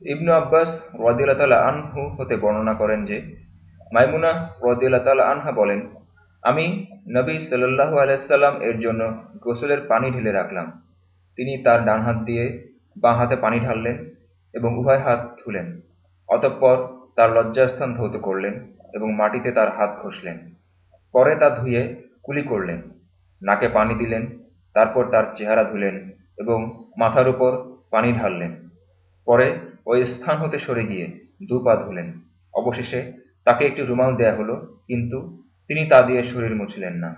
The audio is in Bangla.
ইবনু আব্বাস রদিল্লা আনহু হতে বর্ণনা করেন যে, মাইমুনা রদিল্লা আনহা বলেন, আমি নবী সাল্লাহ আলাইসাল্লাম এর জন্য গোসলের পানি ঢেলে রাখলাম। তিনি তার ডান হাত দিয়ে বাঁ হাতে পানি ঢাললেন এবং উভয় হাত ধুলেন। অতঃপর তার লজ্জাস্থান ধৌত করলেন এবং মাটিতে তার হাত ঘষলেন। পরে তা ধুয়ে কুলি করলেন। নাকে পানি দিলেন, তারপর তার চেহারা ধুলেন এবং মাথার উপর পানি ঢাললেন। পরে ওই স্থান হতে সরে গিয়ে দু পা ধুলেন। অবশেষে তাকে একটি রুমাল দেয়া হলো, কিন্তু তিনি তা দিয়ে শরীর মুছলেন না।